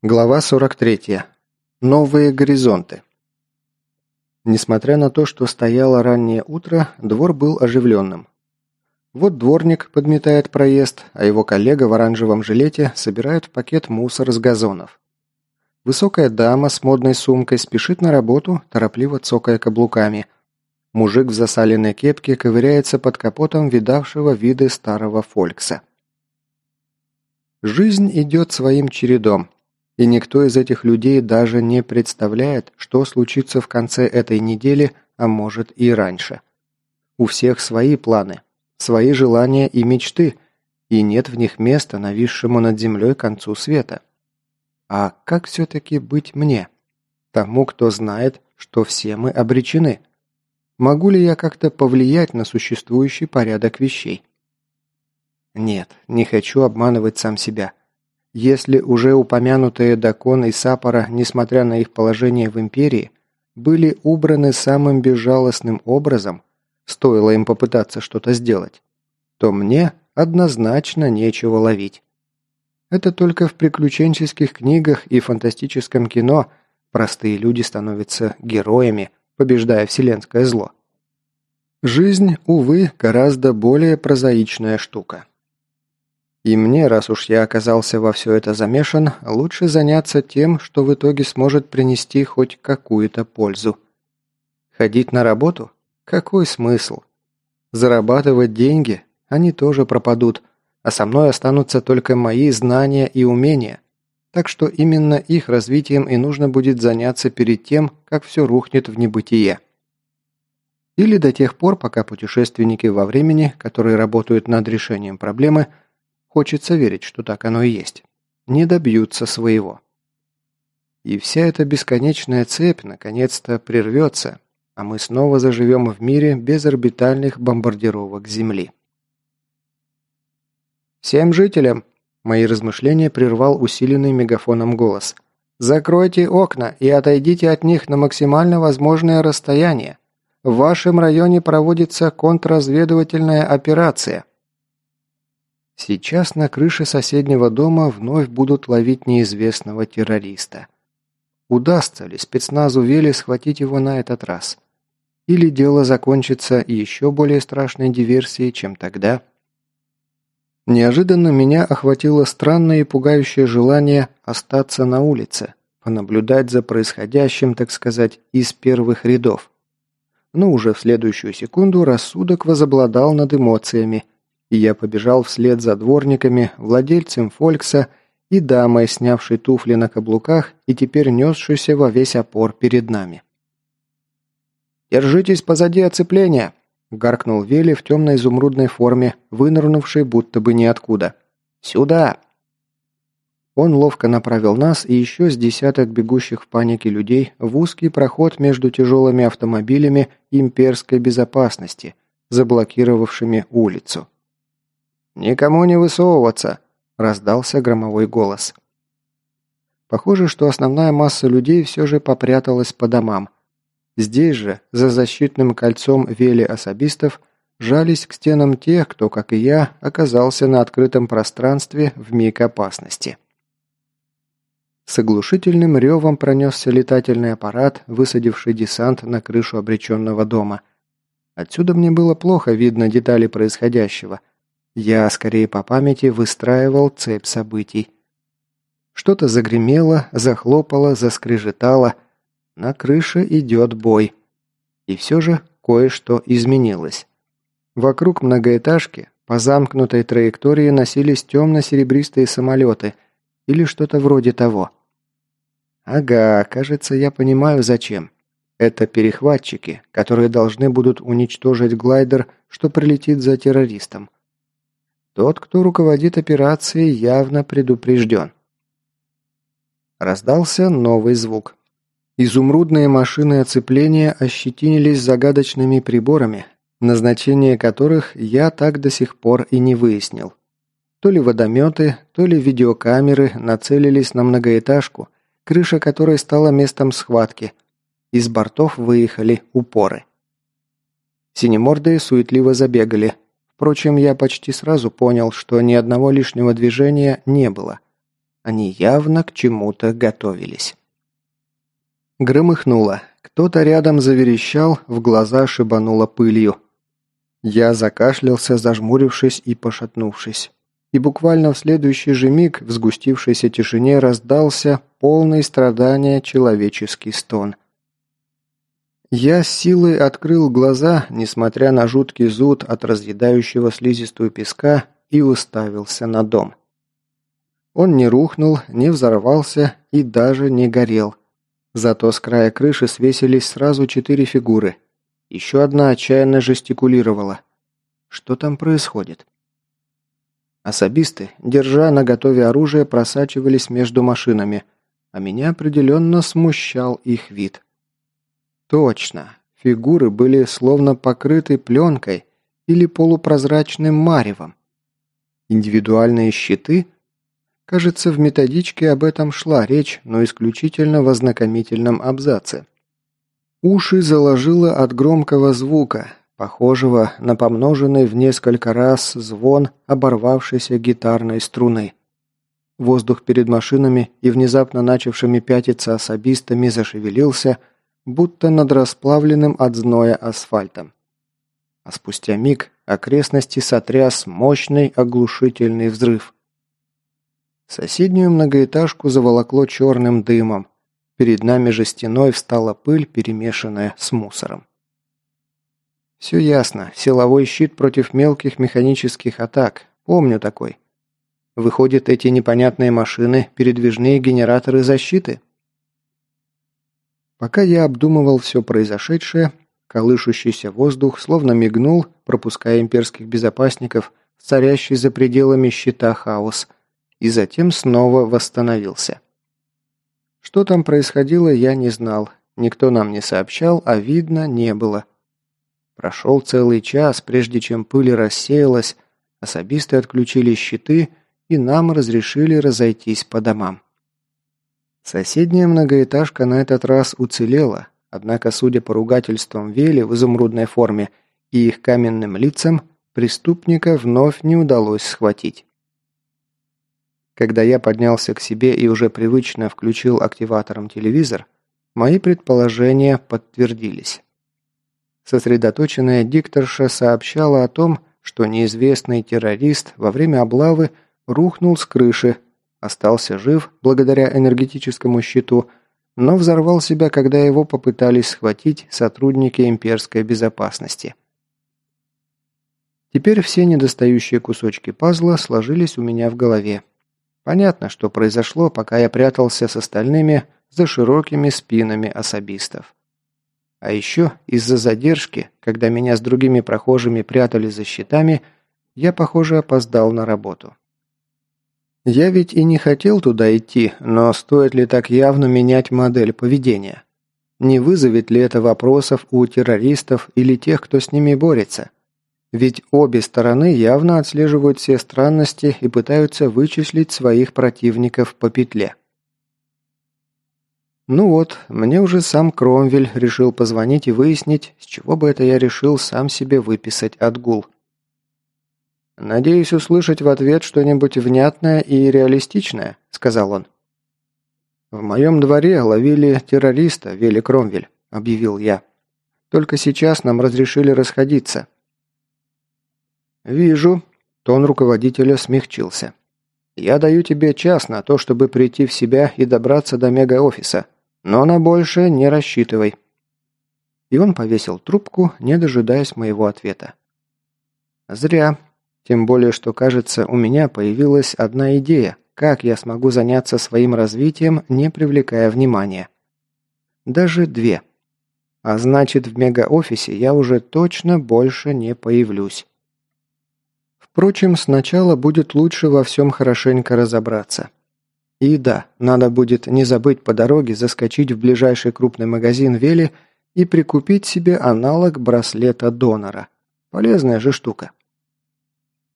Глава 43. Новые горизонты. Несмотря на то, что стояло раннее утро, двор был оживленным. Вот дворник подметает проезд, а его коллега в оранжевом жилете собирает пакет мусор с газонов. Высокая дама с модной сумкой спешит на работу, торопливо цокая каблуками. Мужик в засаленной кепке ковыряется под капотом видавшего виды старого фолькса. Жизнь идет своим чередом – и никто из этих людей даже не представляет, что случится в конце этой недели, а может и раньше. У всех свои планы, свои желания и мечты, и нет в них места нависшему над землей концу света. А как все-таки быть мне? Тому, кто знает, что все мы обречены. Могу ли я как-то повлиять на существующий порядок вещей? Нет, не хочу обманывать сам себя. Если уже упомянутые Дакон и Сапора, несмотря на их положение в Империи, были убраны самым безжалостным образом, стоило им попытаться что-то сделать, то мне однозначно нечего ловить. Это только в приключенческих книгах и фантастическом кино простые люди становятся героями, побеждая вселенское зло. Жизнь, увы, гораздо более прозаичная штука. И мне, раз уж я оказался во все это замешан, лучше заняться тем, что в итоге сможет принести хоть какую-то пользу. Ходить на работу? Какой смысл? Зарабатывать деньги? Они тоже пропадут, а со мной останутся только мои знания и умения. Так что именно их развитием и нужно будет заняться перед тем, как все рухнет в небытие. Или до тех пор, пока путешественники во времени, которые работают над решением проблемы – Хочется верить, что так оно и есть. Не добьются своего. И вся эта бесконечная цепь наконец-то прервется, а мы снова заживем в мире без орбитальных бомбардировок Земли. «Всем жителям!» Мои размышления прервал усиленный мегафоном голос. «Закройте окна и отойдите от них на максимально возможное расстояние. В вашем районе проводится контрразведывательная операция. Сейчас на крыше соседнего дома вновь будут ловить неизвестного террориста. Удастся ли спецназу Вели схватить его на этот раз? Или дело закончится еще более страшной диверсией, чем тогда? Неожиданно меня охватило странное и пугающее желание остаться на улице, понаблюдать за происходящим, так сказать, из первых рядов. Но уже в следующую секунду рассудок возобладал над эмоциями – и я побежал вслед за дворниками, владельцем Фолькса и дамой, снявшей туфли на каблуках и теперь несшейся во весь опор перед нами. «Держитесь позади оцепления!» – гаркнул Вели в темной изумрудной форме, вынырнувшей будто бы ниоткуда. «Сюда!» Он ловко направил нас и еще с десяток бегущих в панике людей в узкий проход между тяжелыми автомобилями имперской безопасности, заблокировавшими улицу. «Никому не высовываться!» – раздался громовой голос. Похоже, что основная масса людей все же попряталась по домам. Здесь же, за защитным кольцом вели особистов, жались к стенам тех, кто, как и я, оказался на открытом пространстве в миг опасности. С оглушительным ревом пронесся летательный аппарат, высадивший десант на крышу обреченного дома. Отсюда мне было плохо видно детали происходящего, я, скорее по памяти, выстраивал цепь событий. Что-то загремело, захлопало, заскрежетало. На крыше идет бой. И все же кое-что изменилось. Вокруг многоэтажки по замкнутой траектории носились темно-серебристые самолеты или что-то вроде того. Ага, кажется, я понимаю зачем. Это перехватчики, которые должны будут уничтожить глайдер, что прилетит за террористом. Тот, кто руководит операцией, явно предупрежден. Раздался новый звук. Изумрудные машины оцепления ощетинились загадочными приборами, назначение которых я так до сих пор и не выяснил. То ли водометы, то ли видеокамеры нацелились на многоэтажку, крыша которой стала местом схватки. Из бортов выехали упоры. Синемордые суетливо забегали, Впрочем, я почти сразу понял, что ни одного лишнего движения не было. Они явно к чему-то готовились. Громыхнуло. Кто-то рядом заверещал, в глаза шибануло пылью. Я закашлялся, зажмурившись и пошатнувшись. И буквально в следующий же миг в сгустившейся тишине раздался полный страдания человеческий стон. Я с силой открыл глаза, несмотря на жуткий зуд от разъедающего слизистую песка, и уставился на дом. Он не рухнул, не взорвался и даже не горел. Зато с края крыши свесились сразу четыре фигуры. Еще одна отчаянно жестикулировала. Что там происходит? Особисты, держа на готове оружие, просачивались между машинами, а меня определенно смущал их вид. Точно, фигуры были словно покрыты пленкой или полупрозрачным маревом. Индивидуальные щиты? Кажется, в методичке об этом шла речь, но исключительно в ознакомительном абзаце. Уши заложило от громкого звука, похожего на помноженный в несколько раз звон оборвавшейся гитарной струны. Воздух перед машинами и внезапно начавшими пятиться особистами зашевелился, будто над расплавленным от зноя асфальтом. А спустя миг окрестности сотряс мощный оглушительный взрыв. Соседнюю многоэтажку заволокло черным дымом. Перед нами же стеной встала пыль, перемешанная с мусором. Все ясно. Силовой щит против мелких механических атак. Помню такой. Выходит, эти непонятные машины – передвижные генераторы защиты? Пока я обдумывал все произошедшее, Колышущийся воздух словно мигнул, пропуская имперских безопасников царящий за пределами щита хаос, и затем снова восстановился. Что там происходило, я не знал. Никто нам не сообщал, а видно не было. Прошел целый час, прежде чем пыль рассеялась, особисты отключили щиты, и нам разрешили разойтись по домам. Соседняя многоэтажка на этот раз уцелела, Однако, судя по ругательствам Вели в изумрудной форме и их каменным лицам, преступника вновь не удалось схватить. Когда я поднялся к себе и уже привычно включил активатором телевизор, мои предположения подтвердились. Сосредоточенная дикторша сообщала о том, что неизвестный террорист во время облавы рухнул с крыши, остался жив благодаря энергетическому щиту, но взорвал себя, когда его попытались схватить сотрудники имперской безопасности. Теперь все недостающие кусочки пазла сложились у меня в голове. Понятно, что произошло, пока я прятался с остальными за широкими спинами особистов. А еще из-за задержки, когда меня с другими прохожими прятали за щитами, я, похоже, опоздал на работу. Я ведь и не хотел туда идти, но стоит ли так явно менять модель поведения? Не вызовет ли это вопросов у террористов или тех, кто с ними борется? Ведь обе стороны явно отслеживают все странности и пытаются вычислить своих противников по петле. Ну вот, мне уже сам Кромвель решил позвонить и выяснить, с чего бы это я решил сам себе выписать отгул. «Надеюсь услышать в ответ что-нибудь внятное и реалистичное», — сказал он. «В моем дворе ловили террориста, Вели Кромвель», — объявил я. «Только сейчас нам разрешили расходиться». «Вижу», — тон руководителя смягчился. «Я даю тебе час на то, чтобы прийти в себя и добраться до мегаофиса, но на большее не рассчитывай». И он повесил трубку, не дожидаясь моего ответа. «Зря», тем более, что, кажется, у меня появилась одна идея, как я смогу заняться своим развитием, не привлекая внимания. Даже две. А значит, в мегаофисе я уже точно больше не появлюсь. Впрочем, сначала будет лучше во всем хорошенько разобраться. И да, надо будет не забыть по дороге заскочить в ближайший крупный магазин Вели и прикупить себе аналог браслета донора. Полезная же штука.